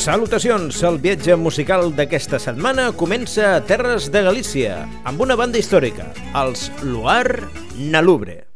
Salutacions! El viatge musical d'aquesta setmana comença a Terres de Galícia, amb una banda històrica, els Luar Nalubre.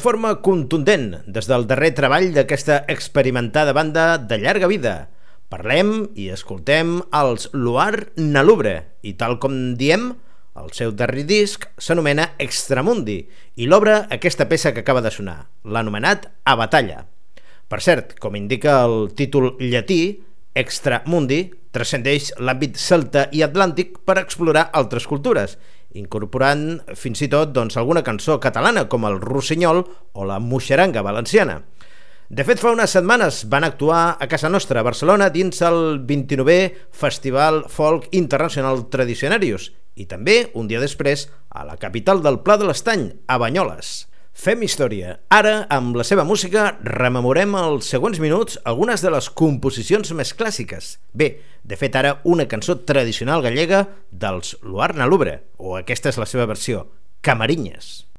Forma contundent des del darrer treball d'aquesta experimentada banda de llarga vida. Parlem i escoltem els Luar Nalubre i tal com diem, El seu darrer disc s'anomena Extramundi i l'obra aquesta peça que acaba de sonar, l'anomenat A Batalla. Per cert, com indica el títol llatí, Extramundi transcendeix l'àmbit celta i atlàntic per explorar altres cultures, incorporant fins i tot doncs, alguna cançó catalana com el rossinyol o la moixeranga valenciana. De fet, fa unes setmanes van actuar a casa nostra, a Barcelona, dins el 29è Festival Folk Internacional Tradicionarius i també, un dia després, a la capital del Pla de l'Estany, a Banyoles. Fem història. Ara, amb la seva música, rememorem els següents minuts algunes de les composicions més clàssiques. Bé, de fet, ara una cançó tradicional gallega dels Luarna Lubre, o aquesta és la seva versió, Camarinyes.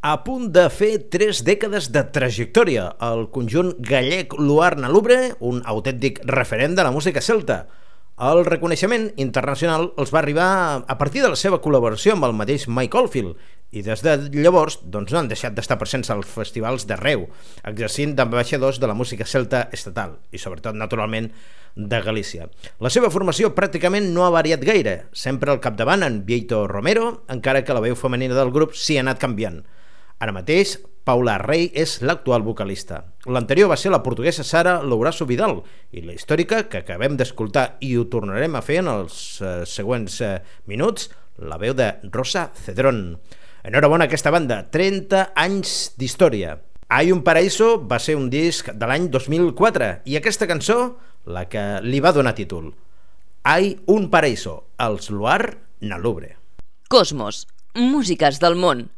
A punt de fer tres dècades de trajectòria, el conjunt gallec Luarna Lubre, un autèntic referent de la música celta. El reconeixement internacional els va arribar a partir de la seva col·laboració amb el mateix Mike Oldfield i des de llavors doncs, no han deixat d'estar presents als festivals d'arreu, exercint d'ambaixadors de la música celta estatal i sobretot, naturalment, de Galícia. La seva formació pràcticament no ha variat gaire, sempre al capdavant en Vieito Romero, encara que la veu femenina del grup s'hi ha anat canviant. Ara mateix, Paula Rey és l'actual vocalista. L'anterior va ser la portuguesa Sara Lourasso Vidal i la històrica, que acabem d'escoltar i ho tornarem a fer en els eh, següents eh, minuts, la veu de Rosa Cedrón. Enhorabona aquesta banda, 30 anys d'història. Hay un paraíso va ser un disc de l'any 2004 i aquesta cançó, la que li va donar títol. Hay un paraíso, els Luar Nalubre. Cosmos, músiques del món.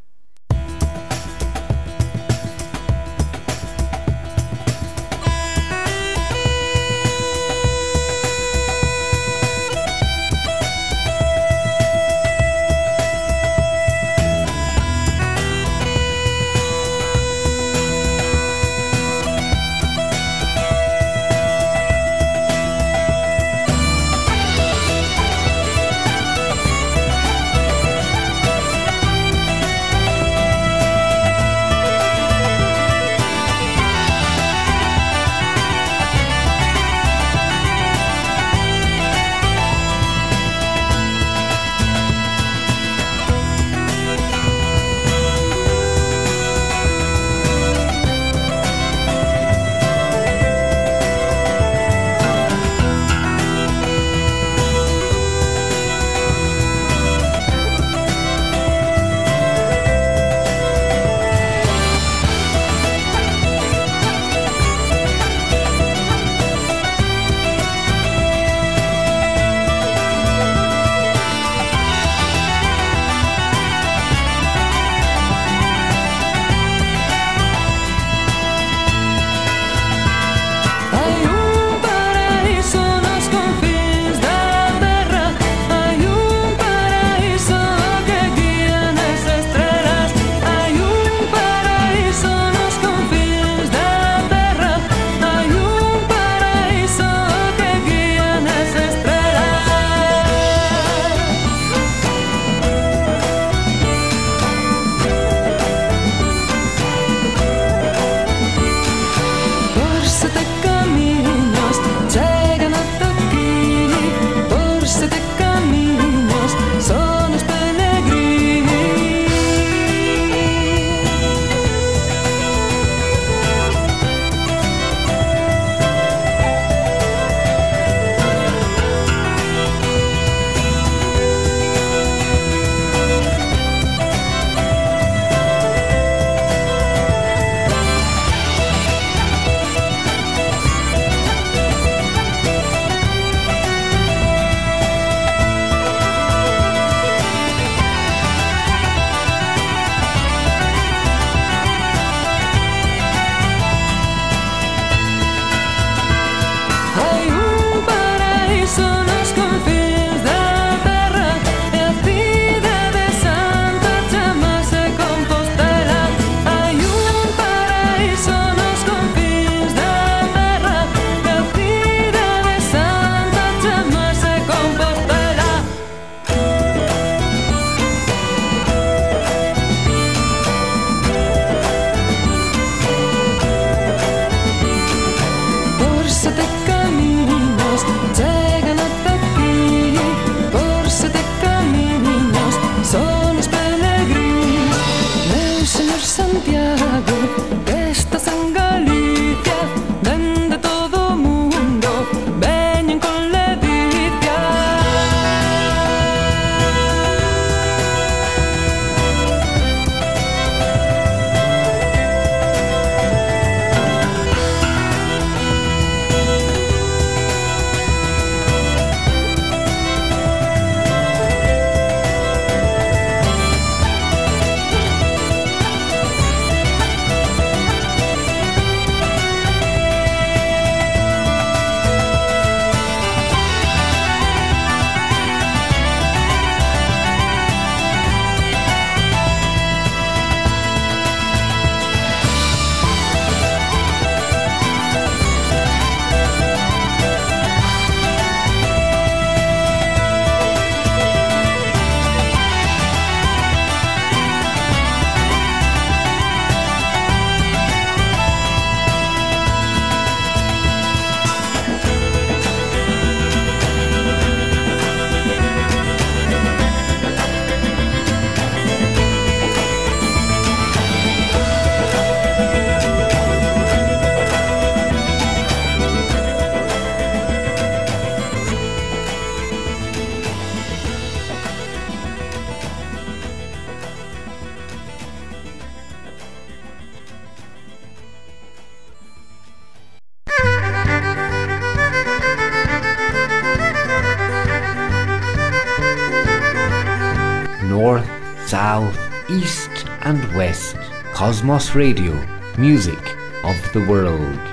Cosmos Radio, music of the world.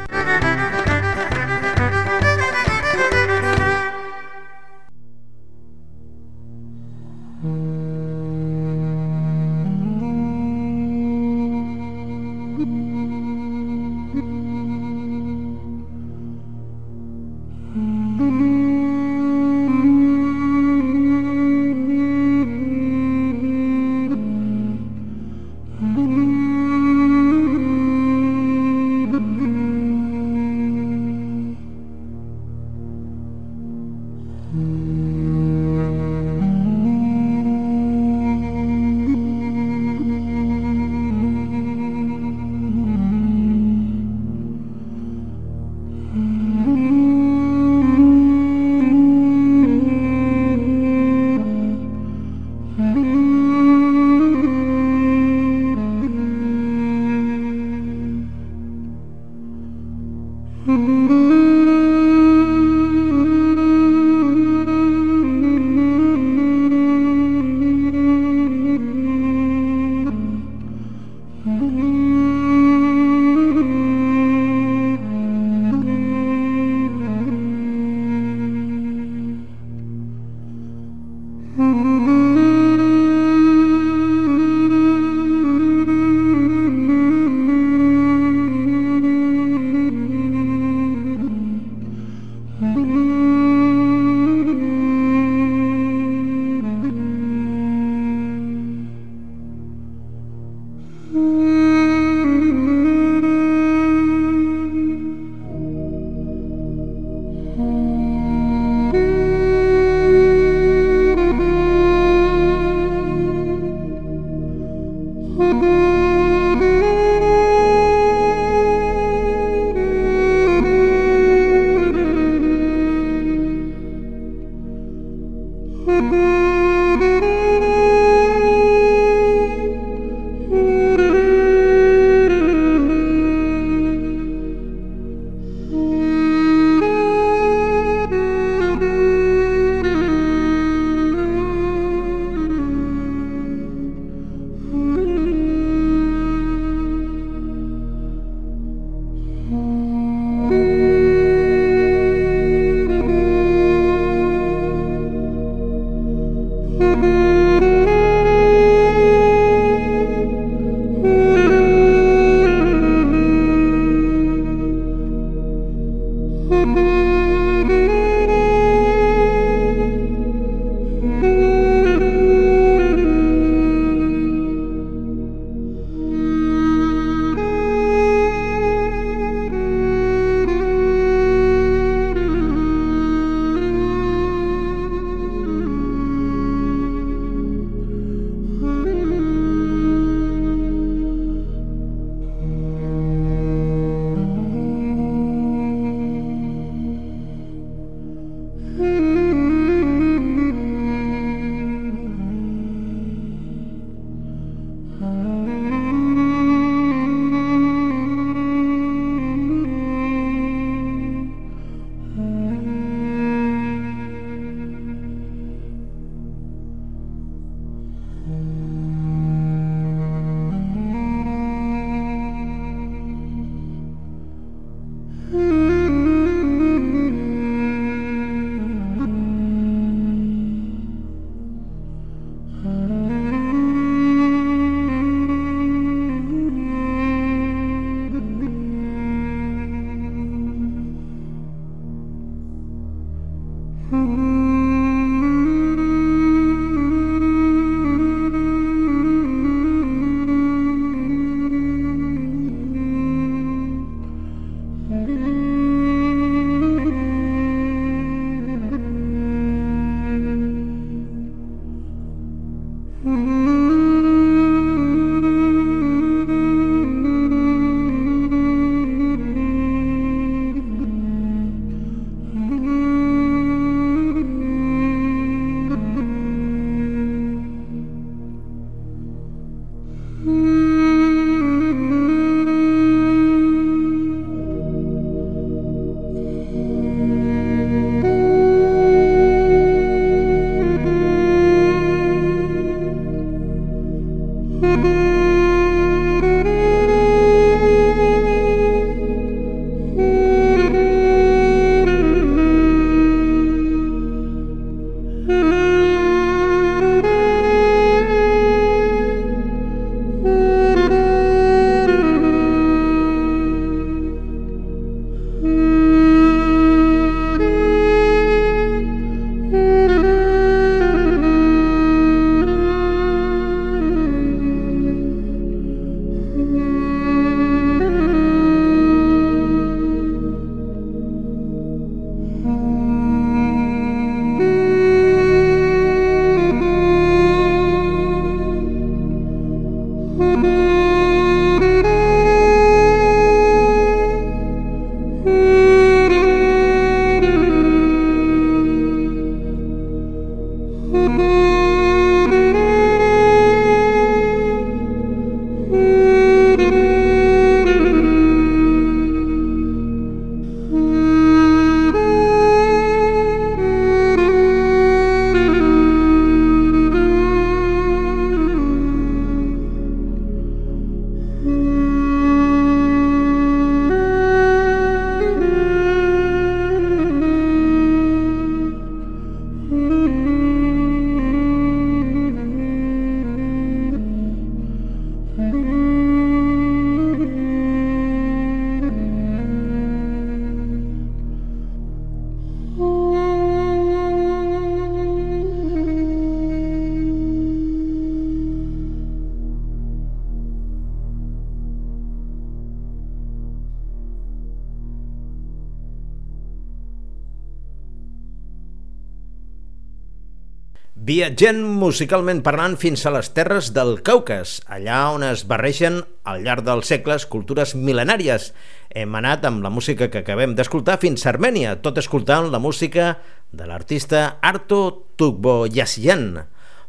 Viatgent musicalment parlant fins a les terres del Caucas, allà on es barregen al llarg dels segles cultures mil·lenàries. Hem anat amb la música que acabem d'escoltar fins a Armènia, tot escoltant la música de l'artista Arto Tukboyasyan.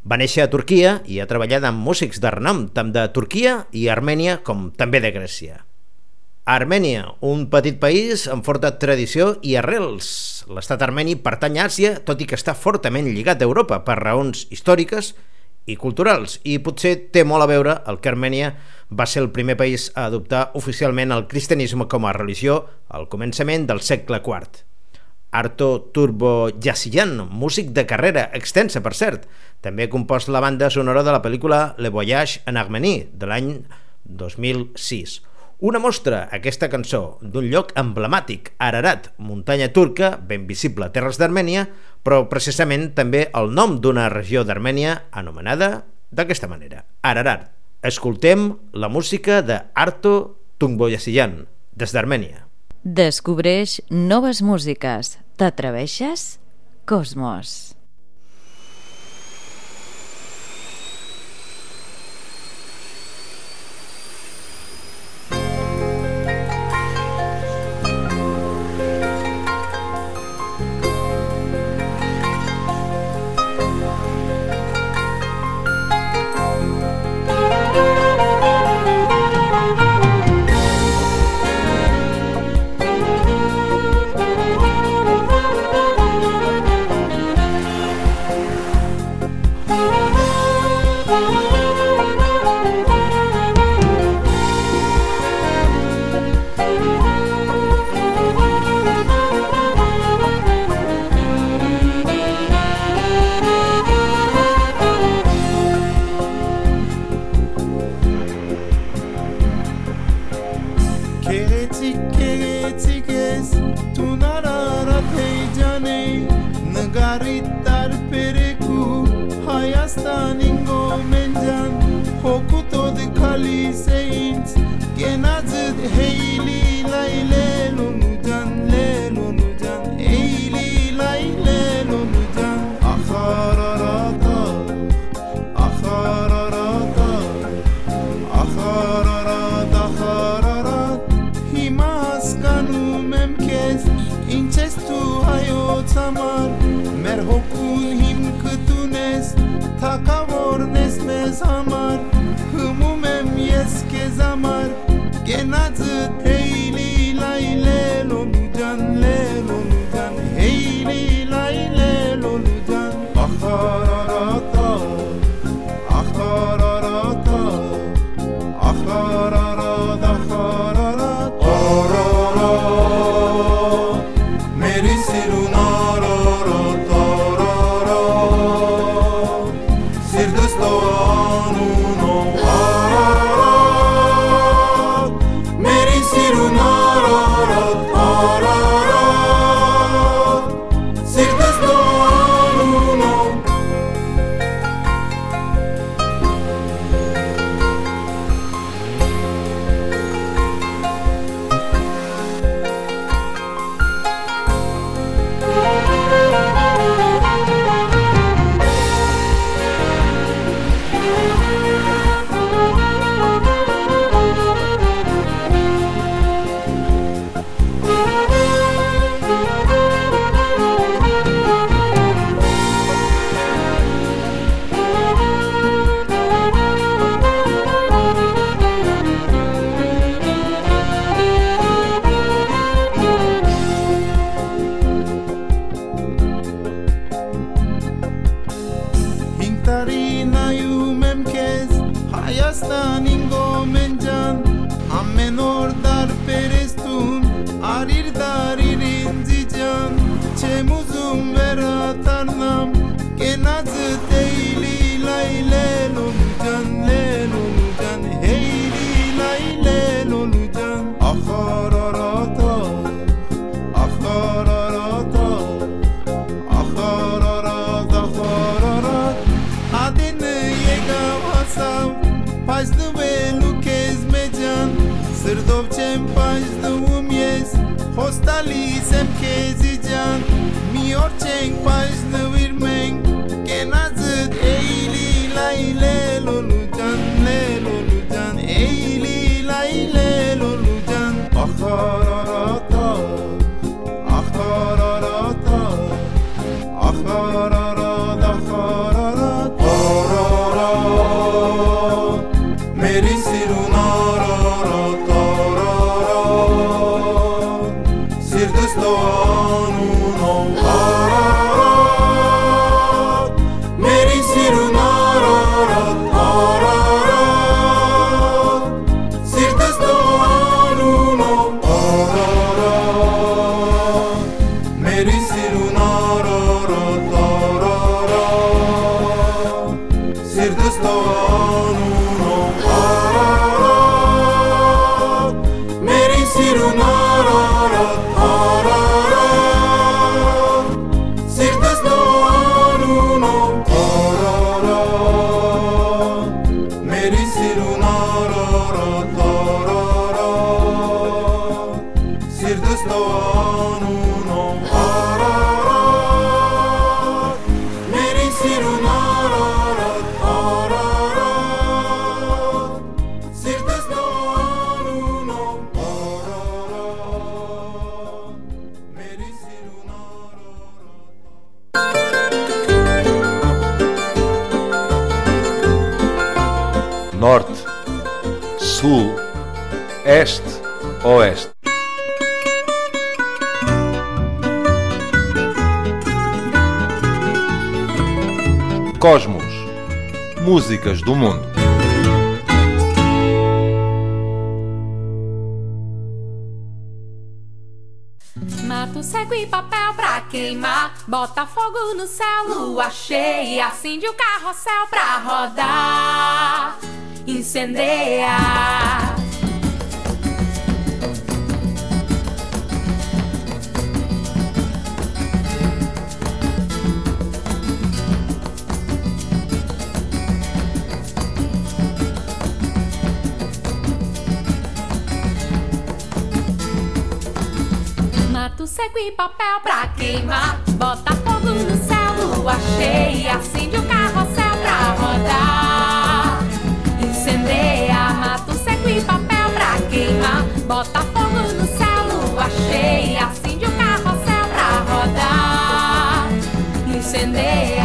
Va néixer a Turquia i ha treballat amb músics de renom, tant de Turquia i Armènia com també de Grècia. Armènia, un petit país amb forta tradició i arrels. L'estat armeni pertany a Àsia, tot i que està fortament lligat a Europa per raons històriques i culturals, i potser té molt a veure el que Armènia va ser el primer país a adoptar oficialment el cristianisme com a religió al començament del segle IV. Arto Turbo Yassian, músic de carrera extensa, per cert. També ha compost la banda sonora de la pel·lícula Le Voyage en Armenie, de l'any 2006. Una mostra, aquesta cançó, d'un lloc emblemàtic, Ararat, muntanya turca, ben visible a terres d'Armènia, però precisament també el nom d'una regió d'Armènia anomenada d'aquesta manera, Ararat. Escoltem la música de Arto Tungboyasiyan, des d'Armènia. Descobreix noves músiques. T'atreveixes? Cosmos. Ինչ ես դու հայոց համար Մեր հոգուն հիմքը տունես Թակավորն ես մեզ համար Հմում եմ ես կեզ համար Կենածը թեյլի լայլե լոլու ջան լե լոլու ջան Հեյլի լայլե լոլու ջան Ախար menor li sem kezi can Mi orçeng pajlı virmeng Kenazıt eyli layle lolu can Le lolu can Eyli layle lolu can Ahar Quero o Cosmos, músicas do mundo. Mato seco e papel pra queimar. Bota fogo no céu, lua cheia. Acende o carrossel pra rodar. Incendeia. Seco e papel pra queimar. Bota fogo no céu, lua cheia. Acende o carrossel pra rodar. Incendeia, mato seco e papel pra queimar. Bota fogo no céu, lua cheia. Acende o carrossel pra rodar. Incendeia.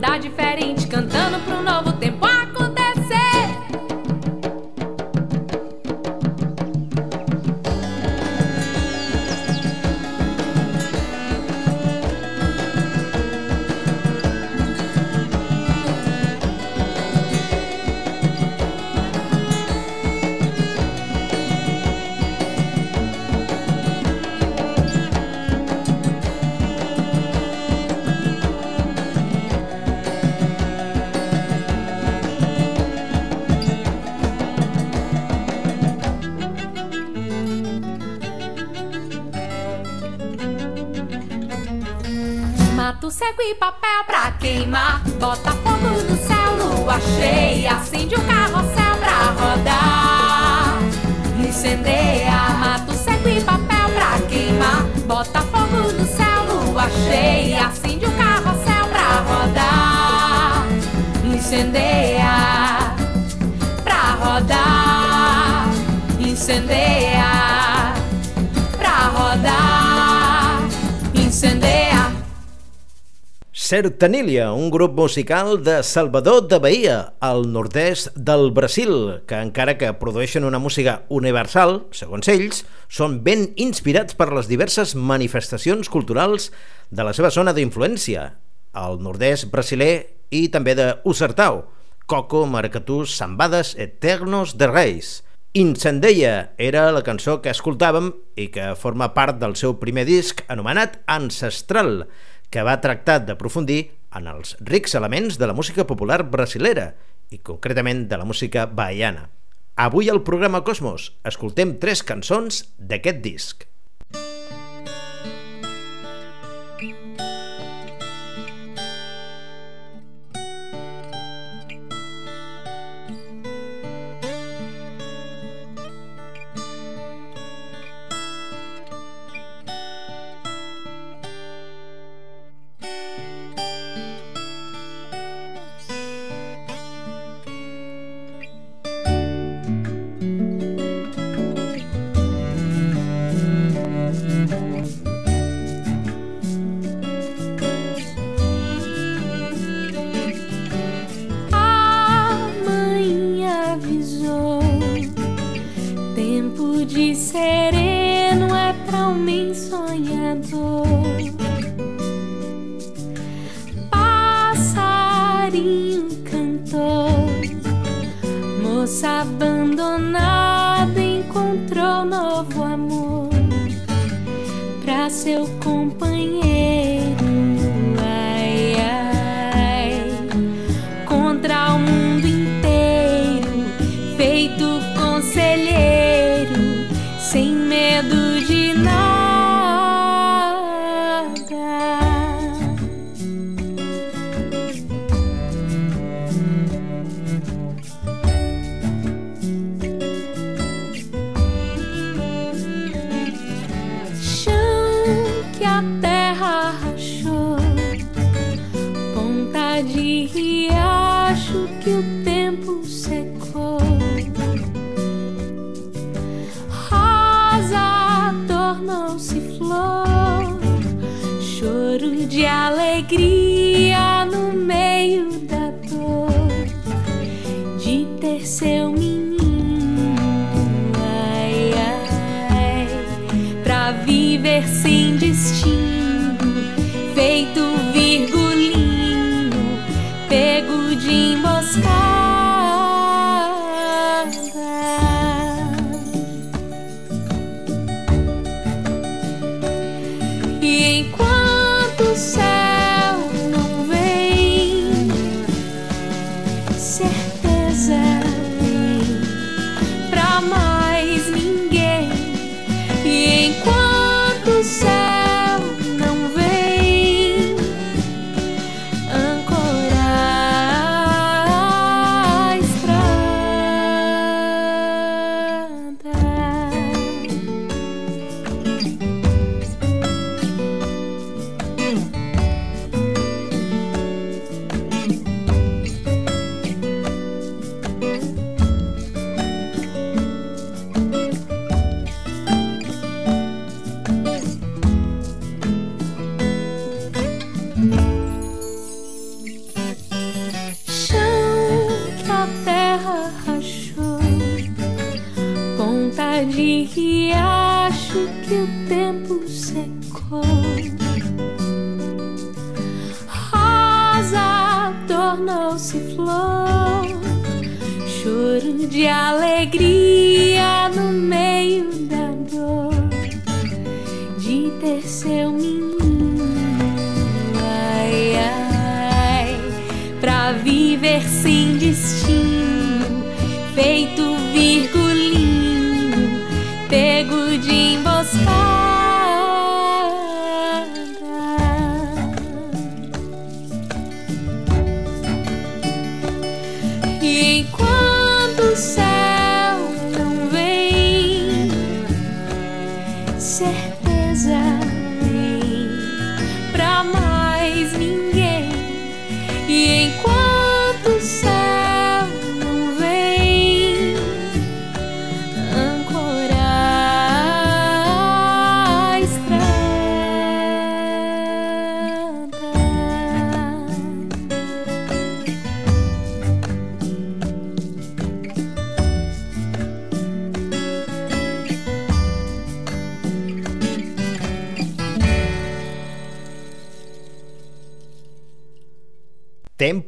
mudar de mato seco e papel pra queimar. Bota fogo no céu, lua cheia, acende o carrossel pra rodar. Incendeia, mato seco e papel pra queimar. Bota fogo no céu, lua cheia, acende o carrossel pra rodar. Incendeia, pra rodar. Incendeia, Sertanília, un grup musical de Salvador de Bahia, al nord-est del Brasil, que encara que produeixen una música universal, segons ells, són ben inspirats per les diverses manifestacions culturals de la seva zona d'influència, al nord-est brasiler i també de Usertau, Coco, Maracatús, Sambades, Eternos de Reis. Incendeia era la cançó que escoltàvem i que forma part del seu primer disc anomenat Ancestral, que va tractar d'aprofundir en els rics elements de la música popular brasilera i concretament de la música baiana. Avui al programa Cosmos escoltem tres cançons d'aquest disc. Pego de emboscada.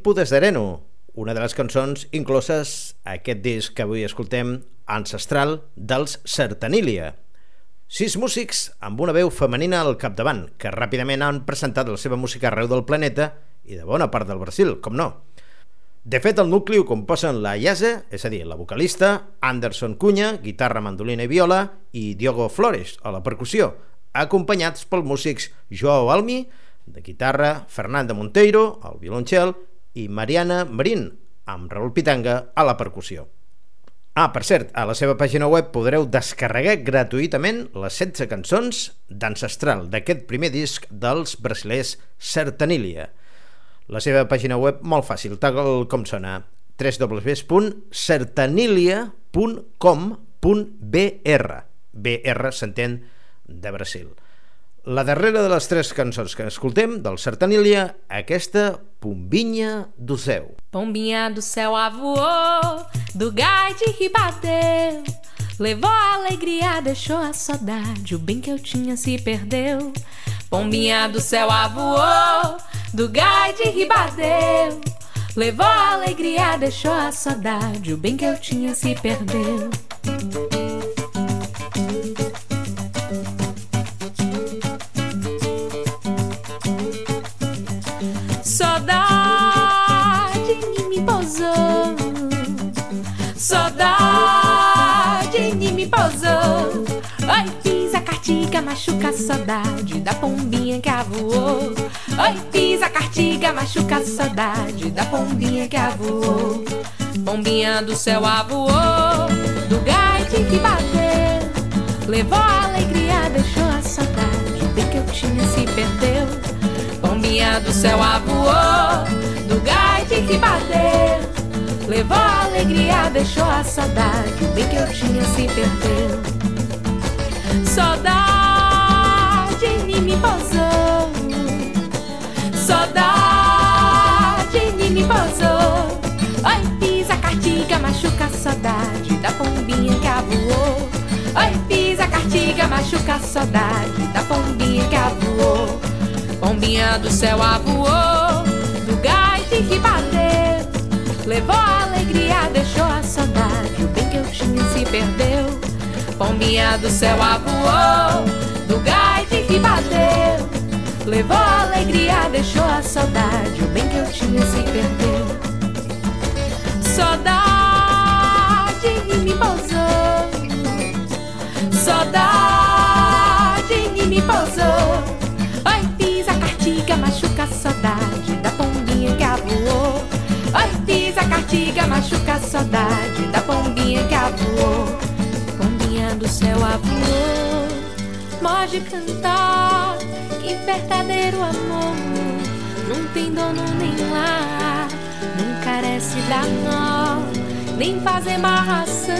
De Sereno, una de les cançons incloses a aquest disc que avui escoltem, ancestral, dels Sertanília. Sis músics amb una veu femenina al capdavant, que ràpidament han presentat la seva música arreu del planeta i de bona part del Brasil, com no. De fet, el nucli ho composen la Iase, és a dir, la vocalista, Anderson Cunha, guitarra, mandolina i viola, i Diogo Flores, a la percussió, acompanyats pels músics Joao Almi, de guitarra, Fernanda Monteiro, al violoncel, i Mariana Marín, amb Raül Pitanga, a la percussió. Ah, per cert, a la seva pàgina web podreu descarregar gratuïtament les 16 cançons d'Ancestral, d'aquest primer disc dels brasilers Sertanília. La seva pàgina web, molt fàcil, tal com sona, www.sertanilia.com.br BR s'entén de Brasil. La darrera de les tres cançons que escoltem del Sertanília, aquesta Pombinha do Céu. Pombinha do céu avoou, do gás de ribateu. Levou a alegria, deixou a saudade, o bem que eu tinha se perdeu. Pombinha do céu avoou, do gás de ribateu. Levou a alegria, deixou a saudade, o bem que eu tinha se perdeu. Cartiga, machuca a saudade da pombinha que avoou. Oi, fiz a cartiga, machuca a saudade da pombinha que avoou. Pombinha do céu avoou, do de que bateu. Levou a alegria, deixou a saudade. Bem que eu tinha se perdeu. Pombinha do céu avoou, do de que bateu. Levou a alegria, deixou a saudade. Bem que eu tinha se perdeu. Saudade em mim me pousou. Saudade em mim me pousou. Oi, fiz a cartiga, machuca saudade da pombinha que avoou. Oi, fiz a cartiga, machuca saudade da pombinha que avoou. Pombinha do céu avoou, do de que bateu. Levou a alegria, deixou a saudade. O bem que eu tinha se perdeu. Pombinha do céu avoou, do de que bateu. Levou a alegria, deixou a saudade. O bem que eu tinha se perdeu. Saudade me pousou. Saudade me pousou. Oi, fiz a cartiga, machuca a saudade da pombinha que avoou. Oi, fiz a cartiga, machuca a saudade da pombinha que avoou. Pombinha do céu avoou. Pode cantar, que verdadeiro amor. Não tem dono nem lar, não carece da nó, nem faz amarração.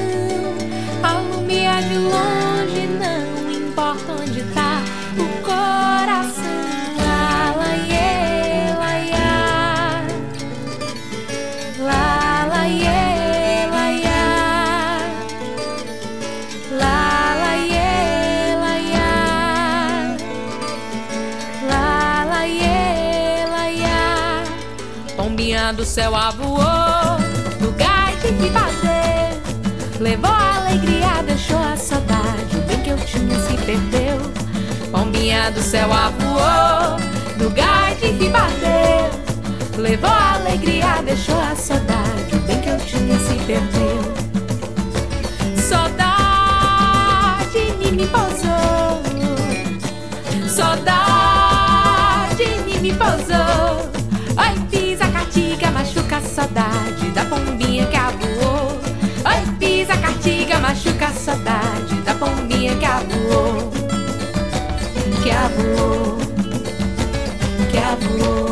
Alumia de longe, não importa onde tá céu avoou, do gás que bateu. Levou a alegria, deixou a saudade. O bem que eu tinha se perdeu. Pombinha do céu avoou, do gás que bateu. Levou a alegria, deixou a saudade. O bem que eu tinha se perdeu. Saudade me pousou. Saudade saudade da pombinha que avoou. Oi, fiz a cartiga, machuca a saudade da pombinha que avoou. Que avoou. Que avoou.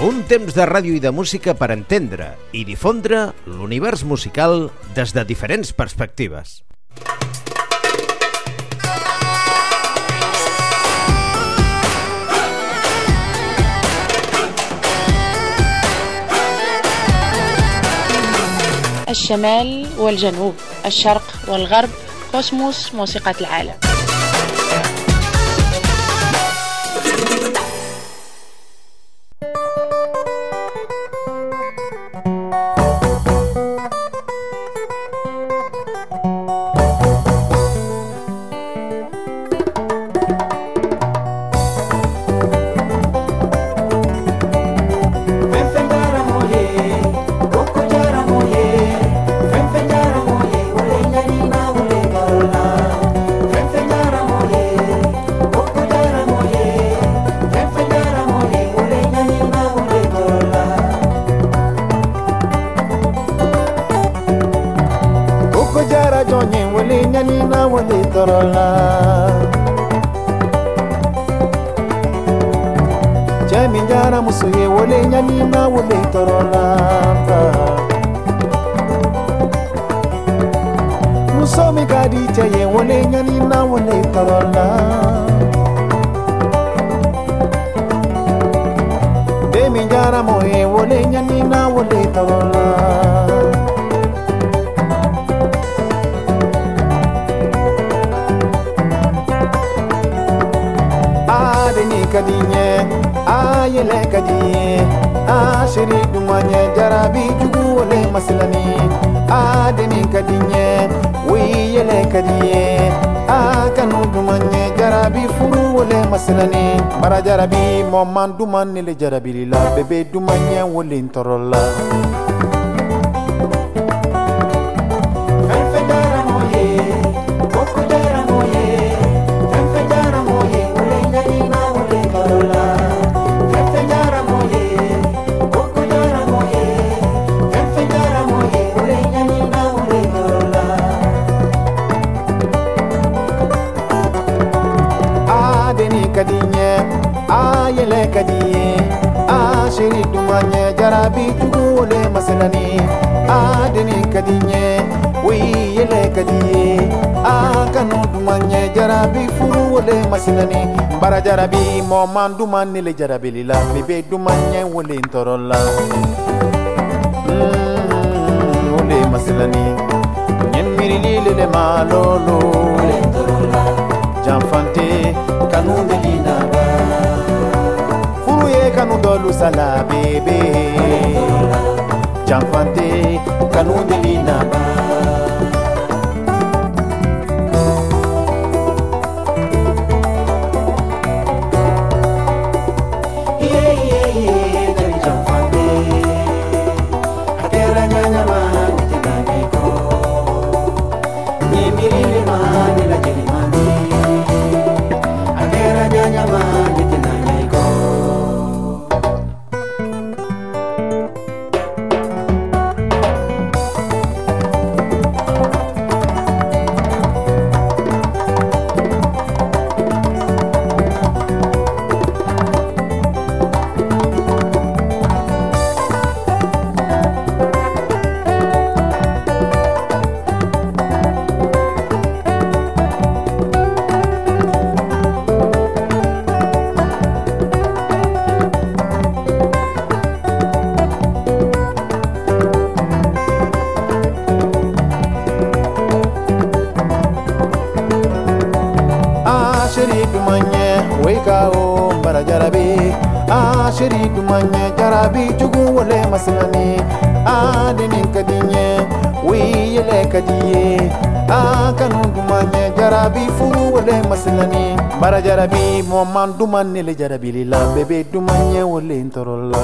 Un temps de ràdio i de música per entendre i difondre l'univers musical des de diferents perspectives. الشمال والجنوب الشرق والغرب كوسموس موسيقى العالم Corona. Jami'in gyara musu ye wole nyalimba bi jugu wole masilani. A denin ka di ɲɛ o yi duman ɲɛ jarabi furu wole masilani. Bara jarabi mɔman duman nele jarabirila bɛɛ bebe duman ɲɛ wolen tɔɔrɔ la kiri dumanye jarabi tugule masenani. Adeni kadinye wiyele kadiye akanu dumanye jarabi furu le masenani. Bara jarabi moman dumanile jarabilila bebe dumanye wole ntorola. Mm, wole masilani nyemirililele malolo. Janfante kanubelina kanu dɔ lusala bebe. Janfante kanu deli naba kadiye akanu dumanye jarabi furu wale maslani bara jarabi moman dumanile jarabi lila bebe dumanye wale ntorola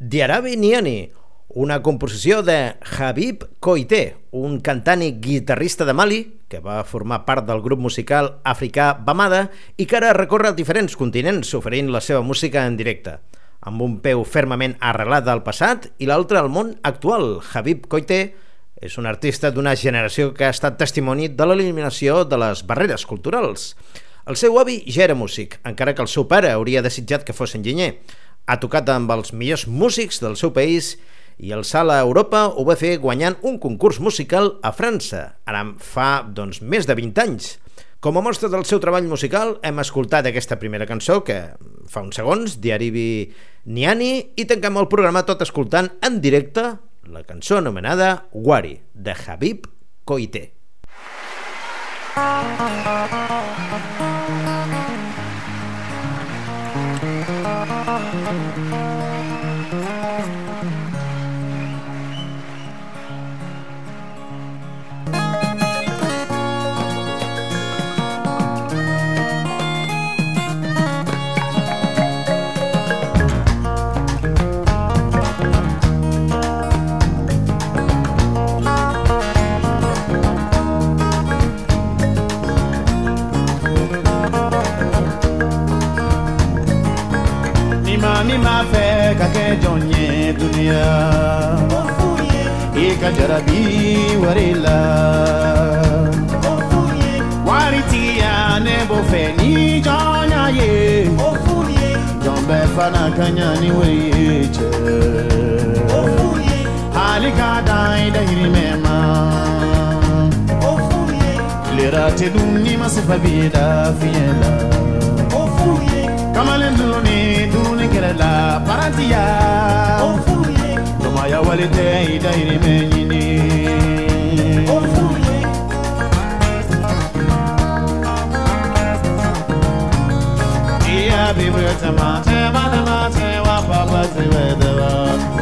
Diarabi Niani, una composició de Habib Koité, un cantant i guitarrista de Mali que va formar part del grup musical africà Bamada i que ara recorre diferents continents oferint la seva música en directe. amb un peu fermament arrelat al passat i l'altre al món actual. Habib Koité és un artista d'una generació que ha estat testimoni de l'eliminació de les barreres culturals. El seu avi ja era músic, encara que el seu pare hauria desitjat que fos enginyer. Ha tocat amb els millors músics del seu país i el salt a Europa ho va fer guanyant un concurs musical a França, ara fa doncs, més de 20 anys. Com a mostra del seu treball musical, hem escoltat aquesta primera cançó, que fa uns segons, Diaribi Niani, i tanquem el programa tot escoltant en directe la cançó anomenada Wari, de Habib Koité. Ni ma fɛ ka kɛ jɔn ye duniya i ka jarabi wari la. Waritigiya ne b'o fɛ ni jɔnya ye. Jɔn bɛɛ fana ka ɲa ni wari ye cɛ hali ka dan i dahirimɛ ma. Lera tɛ dun ni ma se fa b'i da fiɲɛ la Kamalen ninnu ni dumuni kɛlɛla parantiya o fu ye Kamaya wale tɛ i dahirimɛ ɲini tema tema tema papa sebe deba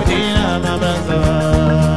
Dina mama sebe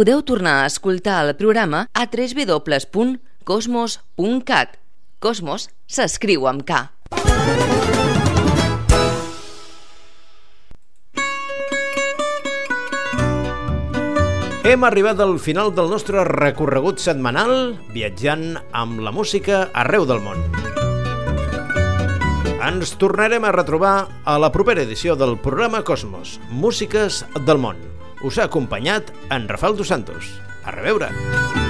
Podeu tornar a escoltar el programa a www.cosmos.cat. Cosmos s'escriu amb K. Hem arribat al final del nostre recorregut setmanal viatjant amb la música arreu del món. Ens tornarem a retrobar a la propera edició del programa Cosmos, Músiques del món. Us ha acompanyat en Rafael Dos Santos. A reveure!